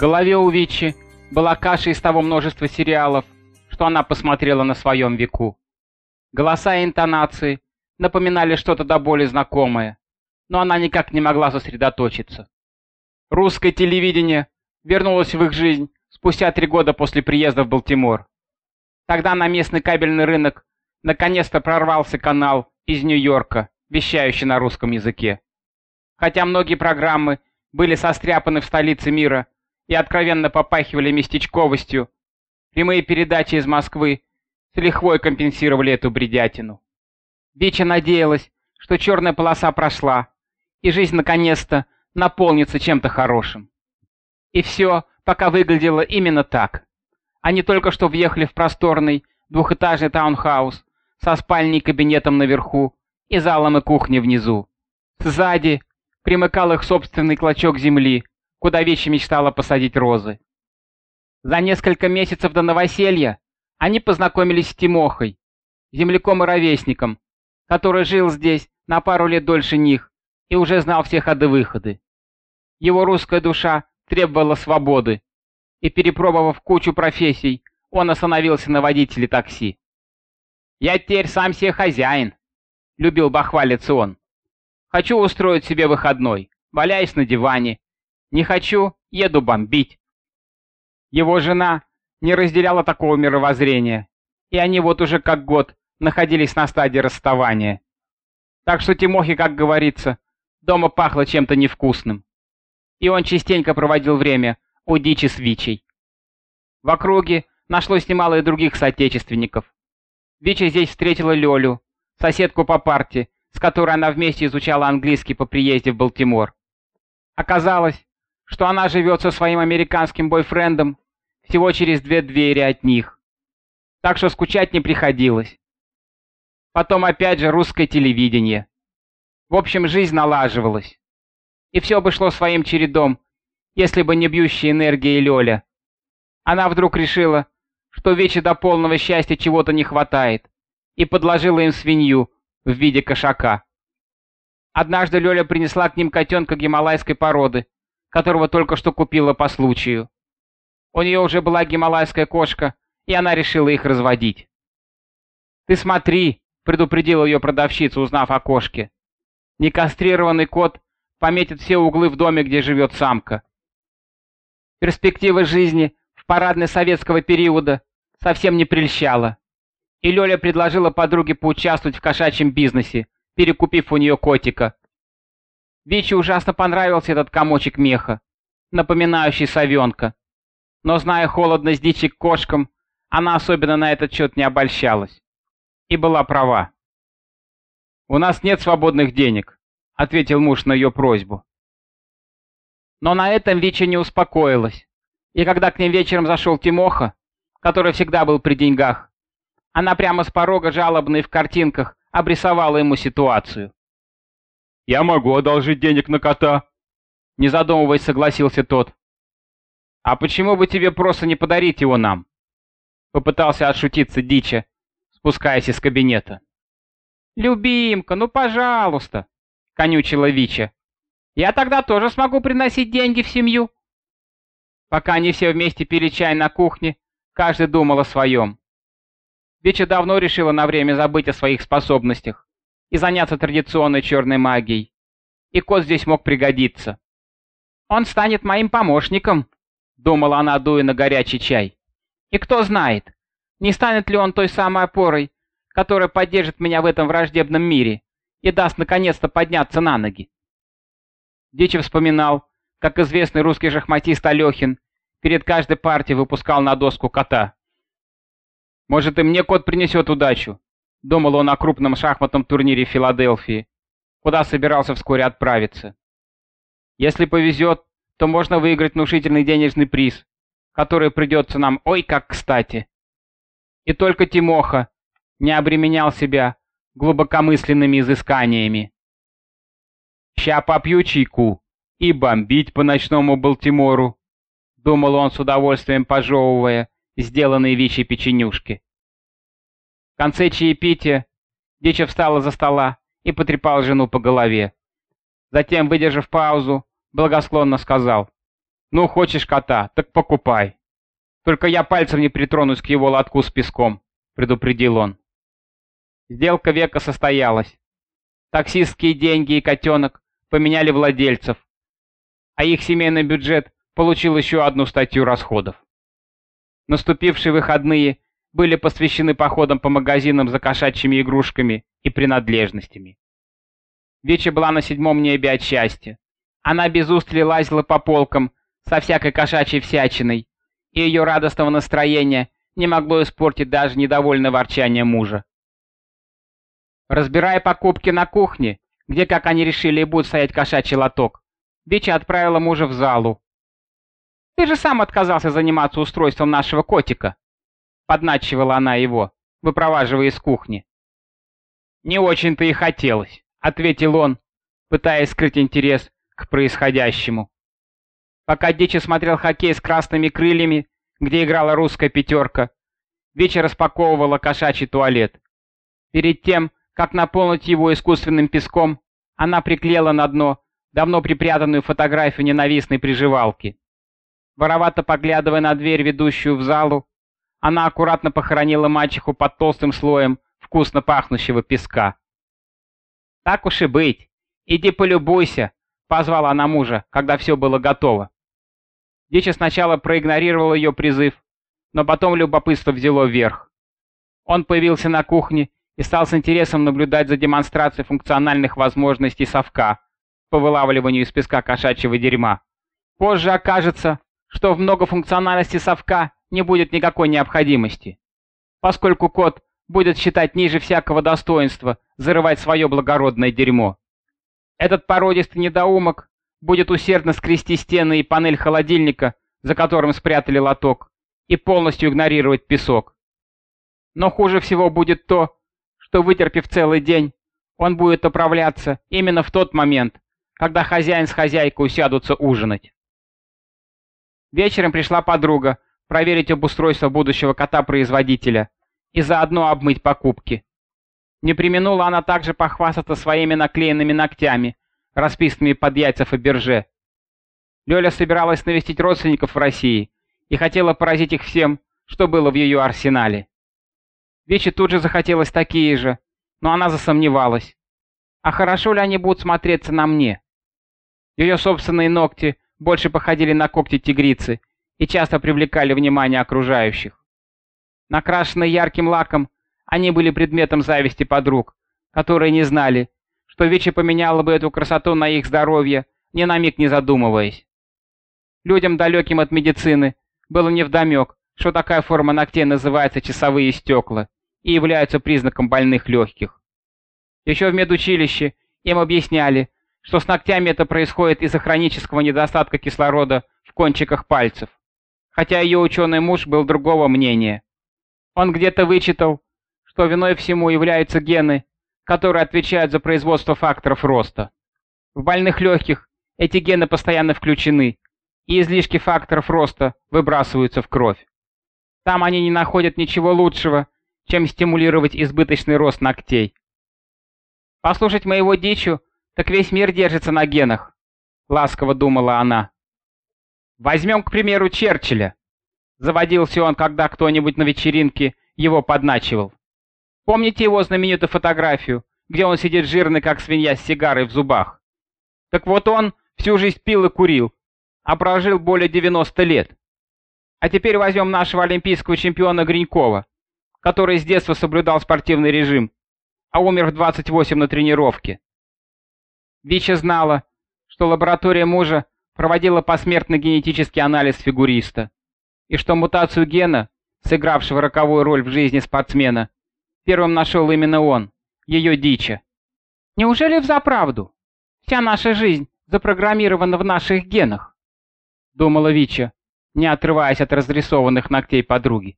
голове у Вичи была каша из того множества сериалов, что она посмотрела на своем веку. Голоса и интонации напоминали что-то до боли знакомое, но она никак не могла сосредоточиться. Русское телевидение вернулось в их жизнь спустя три года после приезда в Балтимор. Тогда на местный кабельный рынок наконец-то прорвался канал из Нью-Йорка, вещающий на русском языке. Хотя многие программы были состряпаны в столице мира и откровенно попахивали местечковостью, прямые передачи из Москвы с лихвой компенсировали эту бредятину. Бича надеялась, что черная полоса прошла, и жизнь наконец-то наполнится чем-то хорошим. И все пока выглядело именно так. Они только что въехали в просторный двухэтажный таунхаус со спальней и кабинетом наверху и залом и кухней внизу. Сзади примыкал их собственный клочок земли, куда Вечи мечтала посадить розы. За несколько месяцев до новоселья они познакомились с Тимохой, земляком и ровесником, который жил здесь на пару лет дольше них и уже знал все ходы-выходы. Его русская душа требовала свободы, и, перепробовав кучу профессий, он остановился на водителе такси. «Я теперь сам себе хозяин», — любил бахвалиться он. Хочу устроить себе выходной, валяюсь на диване. Не хочу, еду бомбить. Его жена не разделяла такого мировоззрения, и они вот уже как год находились на стадии расставания. Так что Тимохе, как говорится, дома пахло чем-то невкусным. И он частенько проводил время у дичи с Вичей. В округе нашлось немало и других соотечественников. Вича здесь встретила Лёлю, соседку по парте, с которой она вместе изучала английский по приезде в Балтимор. Оказалось, что она живет со своим американским бойфрендом всего через две двери от них. Так что скучать не приходилось. Потом опять же русское телевидение. В общем, жизнь налаживалась. И все бы шло своим чередом, если бы не бьющая энергия Лёля. Она вдруг решила, что вече до полного счастья чего-то не хватает, и подложила им свинью, в виде кошака. Однажды Лёля принесла к ним котенка гималайской породы, которого только что купила по случаю. У нее уже была гималайская кошка, и она решила их разводить. «Ты смотри», — предупредила ее продавщица, узнав о кошке. «Некастрированный кот пометит все углы в доме, где живет самка». Перспектива жизни в парадной советского периода совсем не прельщала и Лёля предложила подруге поучаствовать в кошачьем бизнесе, перекупив у нее котика. Виче ужасно понравился этот комочек меха, напоминающий совенка. Но зная холодность дичи к кошкам, она особенно на этот счет не обольщалась. И была права. «У нас нет свободных денег», — ответил муж на ее просьбу. Но на этом Вича не успокоилась, и когда к ним вечером зашел Тимоха, который всегда был при деньгах, она прямо с порога жалобной в картинках обрисовала ему ситуацию. «Я могу одолжить денег на кота», — не задумываясь согласился тот. «А почему бы тебе просто не подарить его нам?» Попытался отшутиться Дича, спускаясь из кабинета. «Любимка, ну пожалуйста!» — конючила Вича. «Я тогда тоже смогу приносить деньги в семью». Пока они все вместе пили чай на кухне, каждый думал о своем. Бича давно решила на время забыть о своих способностях и заняться традиционной черной магией. И кот здесь мог пригодиться. «Он станет моим помощником», — думала она, дуя на горячий чай. «И кто знает, не станет ли он той самой опорой, которая поддержит меня в этом враждебном мире и даст наконец-то подняться на ноги». Дичи вспоминал, как известный русский шахматист Алехин перед каждой партией выпускал на доску кота. Может, и мне кот принесет удачу. Думал он о крупном шахматном турнире в Филадельфии, куда собирался вскоре отправиться. Если повезет, то можно выиграть внушительный денежный приз, который придется нам ой как кстати. И только Тимоха не обременял себя глубокомысленными изысканиями. «Ща попью чайку и бомбить по ночному Балтимору», — думал он с удовольствием пожевывая сделанные Вичей печенюшки. Конце чаепития Дича встала за стола и потрепала жену по голове. Затем, выдержав паузу, благосклонно сказал. Ну, хочешь кота, так покупай. Только я пальцем не притронусь к его лотку с песком, предупредил он. Сделка века состоялась. Таксистские деньги и котенок поменяли владельцев, а их семейный бюджет получил еще одну статью расходов. Наступившие выходные были посвящены походам по магазинам за кошачьими игрушками и принадлежностями. Веча была на седьмом небе от счастья. Она без устали лазила по полкам со всякой кошачьей всячиной, и ее радостного настроения не могло испортить даже недовольное ворчание мужа. Разбирая покупки на кухне, где, как они решили, и будет стоять кошачий лоток, Бича отправила мужа в залу. «Ты же сам отказался заниматься устройством нашего котика», — подначивала она его, выпроваживая из кухни. «Не очень-то и хотелось», — ответил он, пытаясь скрыть интерес к происходящему. Пока Дичи смотрел хоккей с красными крыльями, где играла русская пятерка, Вечер распаковывала кошачий туалет. Перед тем, как наполнить его искусственным песком, она приклеила на дно давно припрятанную фотографию ненавистной приживалки. Воровато поглядывая на дверь, ведущую в залу, она аккуратно похоронила мачеху под толстым слоем вкусно пахнущего песка. «Так уж и быть. Иди полюбуйся», — позвала она мужа, когда все было готово. Дича сначала проигнорировал ее призыв, но потом любопытство взяло вверх. Он появился на кухне и стал с интересом наблюдать за демонстрацией функциональных возможностей совка по вылавливанию из песка кошачьего дерьма. Позже окажется, что в многофункциональности совка не будет никакой необходимости, поскольку кот будет считать ниже всякого достоинства зарывать свое благородное дерьмо. Этот породистый недоумок будет усердно скрести стены и панель холодильника, за которым спрятали лоток, и полностью игнорировать песок. Но хуже всего будет то, что, вытерпев целый день, он будет управляться именно в тот момент, когда хозяин с хозяйкой усядутся ужинать. Вечером пришла подруга проверить обустройство будущего кота-производителя и заодно обмыть покупки. Не применула она также похвастаться своими наклеенными ногтями, расписанными под яйца Фаберже. Лёля собиралась навестить родственников в России и хотела поразить их всем, что было в ее арсенале. Вече тут же захотелось такие же, но она засомневалась. А хорошо ли они будут смотреться на мне? Ее собственные ногти больше походили на когти тигрицы и часто привлекали внимание окружающих. Накрашенные ярким лаком, они были предметом зависти подруг, которые не знали, что Вичи поменяла бы эту красоту на их здоровье, ни на миг не задумываясь. Людям, далеким от медицины, было невдомек, что такая форма ногтей называется часовые стекла и являются признаком больных легких. Еще в медучилище им объясняли, что с ногтями это происходит из-за хронического недостатка кислорода в кончиках пальцев, хотя ее ученый муж был другого мнения. Он где-то вычитал, что виной всему являются гены, которые отвечают за производство факторов роста. В больных легких эти гены постоянно включены, и излишки факторов роста выбрасываются в кровь. Там они не находят ничего лучшего, чем стимулировать избыточный рост ногтей. «Послушать моего дичу, так весь мир держится на генах», — ласково думала она. «Возьмем, к примеру, Черчилля». Заводился он, когда кто-нибудь на вечеринке его подначивал. Помните его знаменитую фотографию, где он сидит жирный, как свинья, с сигарой в зубах? Так вот он всю жизнь пил и курил, а прожил более 90 лет. А теперь возьмем нашего олимпийского чемпиона Гринькова, который с детства соблюдал спортивный режим, а умер в 28 на тренировке. Вича знала, что лаборатория мужа проводила посмертный генетический анализ фигуриста, и что мутацию гена, сыгравшего роковую роль в жизни спортсмена, Первым нашел именно он, ее дича. Неужели взаправду? Вся наша жизнь запрограммирована в наших генах? Думала Вича, не отрываясь от разрисованных ногтей подруги.